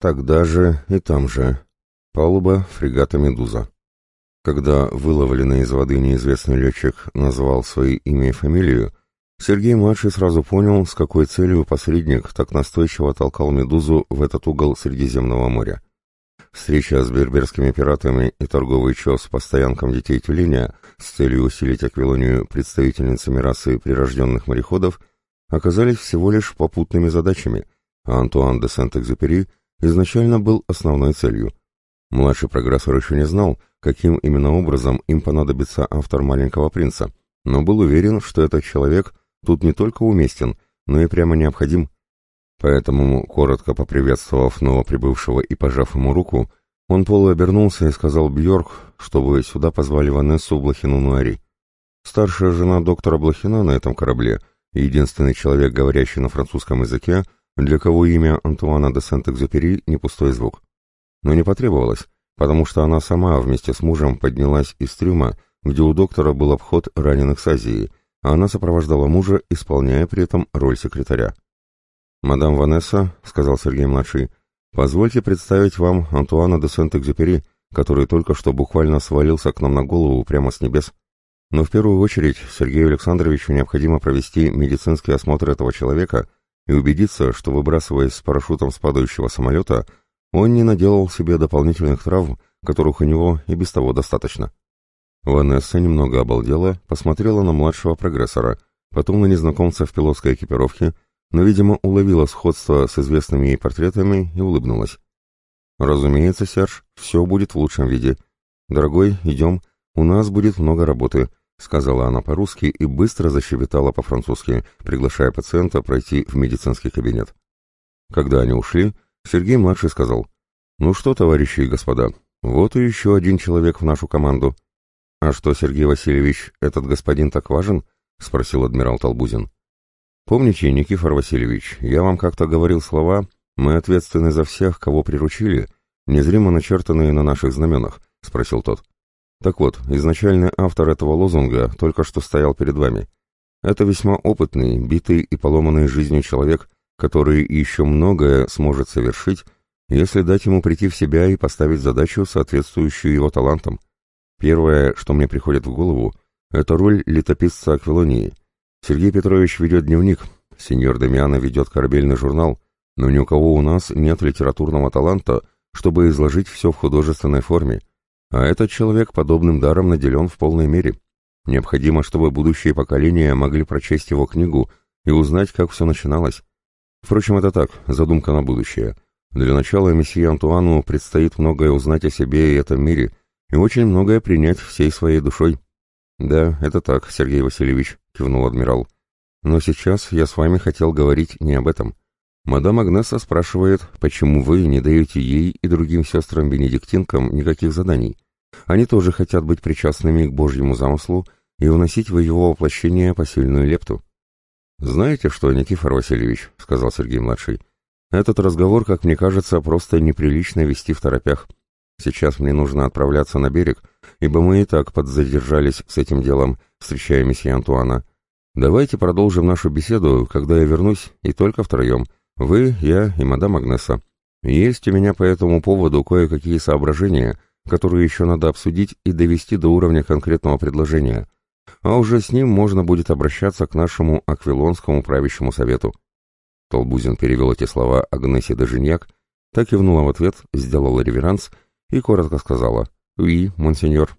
Тогда же и там же. Палуба фрегата «Медуза». Когда выловленный из воды неизвестный летчик назвал свои имя и фамилию, Сергей-младший сразу понял, с какой целью посредник так настойчиво толкал «Медузу» в этот угол Средиземного моря. Встреча с берберскими пиратами и торговый чес по стоянкам детей тюленя с целью усилить аквилонию представительницами расы прирожденных мореходов оказались всего лишь попутными задачами, а Антуан де Сент-Экзюпери изначально был основной целью. Младший прогрессор еще не знал, каким именно образом им понадобится автор «Маленького принца», но был уверен, что этот человек тут не только уместен, но и прямо необходим. Поэтому, коротко поприветствовав новоприбывшего и пожав ему руку, он полуобернулся и сказал Бьорк, чтобы сюда позвали Ванессу Блохину Нуари. Старшая жена доктора Блохина на этом корабле, единственный человек, говорящий на французском языке, для кого имя Антуана де Сент-Экзюпери не пустой звук. Но не потребовалось, потому что она сама вместе с мужем поднялась из трюма, где у доктора был обход раненых с Азии, а она сопровождала мужа, исполняя при этом роль секретаря. «Мадам Ванесса», — сказал Сергей-младший, — «позвольте представить вам Антуана де Сент-Экзюпери, который только что буквально свалился к нам на голову прямо с небес. Но в первую очередь Сергею Александровичу необходимо провести медицинский осмотр этого человека и убедиться, что, выбрасываясь с парашютом с падающего самолета, он не наделал себе дополнительных травм, которых у него и без того достаточно. Ванесса немного обалдела, посмотрела на младшего прогрессора, потом на незнакомца в пилотской экипировке, но, видимо, уловила сходство с известными ей портретами и улыбнулась. «Разумеется, Серж, все будет в лучшем виде. Дорогой, идем, у нас будет много работы», — сказала она по-русски и быстро защебетала по-французски, приглашая пациента пройти в медицинский кабинет. Когда они ушли, Сергей-младший сказал, «Ну что, товарищи и господа, вот и еще один человек в нашу команду». «А что, Сергей Васильевич, этот господин так важен?» — спросил адмирал Толбузин. «Помните, Никифор Васильевич, я вам как-то говорил слова «Мы ответственны за всех, кого приручили», незримо начертанные на наших знаменах?» — спросил тот. «Так вот, изначальный автор этого лозунга только что стоял перед вами. Это весьма опытный, битый и поломанный жизнью человек, который еще многое сможет совершить, если дать ему прийти в себя и поставить задачу, соответствующую его талантам. Первое, что мне приходит в голову, это роль летописца Аквилонии. Сергей Петрович ведет дневник, сеньор Демиана ведет корабельный журнал, но ни у кого у нас нет литературного таланта, чтобы изложить все в художественной форме, а этот человек подобным даром наделен в полной мере. Необходимо, чтобы будущие поколения могли прочесть его книгу и узнать, как все начиналось. Впрочем, это так, задумка на будущее. Для начала месье Антуану предстоит многое узнать о себе и этом мире, и очень многое принять всей своей душой. Да, это так, Сергей Васильевич, кивнул адмирал. Но сейчас я с вами хотел говорить не об этом. Мадам Агнеса спрашивает, почему вы не даете ей и другим сестрам-бенедиктинкам никаких заданий. Они тоже хотят быть причастными к Божьему замыслу и вносить в его воплощение посильную лепту. «Знаете что, Никифор Васильевич», — сказал Сергей-младший, — «этот разговор, как мне кажется, просто неприлично вести в торопях. Сейчас мне нужно отправляться на берег, ибо мы и так подзадержались с этим делом, встречая месье Антуана. Давайте продолжим нашу беседу, когда я вернусь, и только втроем. Вы, я и мадам Агнеса. Есть у меня по этому поводу кое-какие соображения, которые еще надо обсудить и довести до уровня конкретного предложения. А уже с ним можно будет обращаться к нашему Аквилонскому правящему совету. Толбузин перевел эти слова Агнесе де так кивнула в ответ, сделала реверанс и коротко сказала «Уи, монсеньор».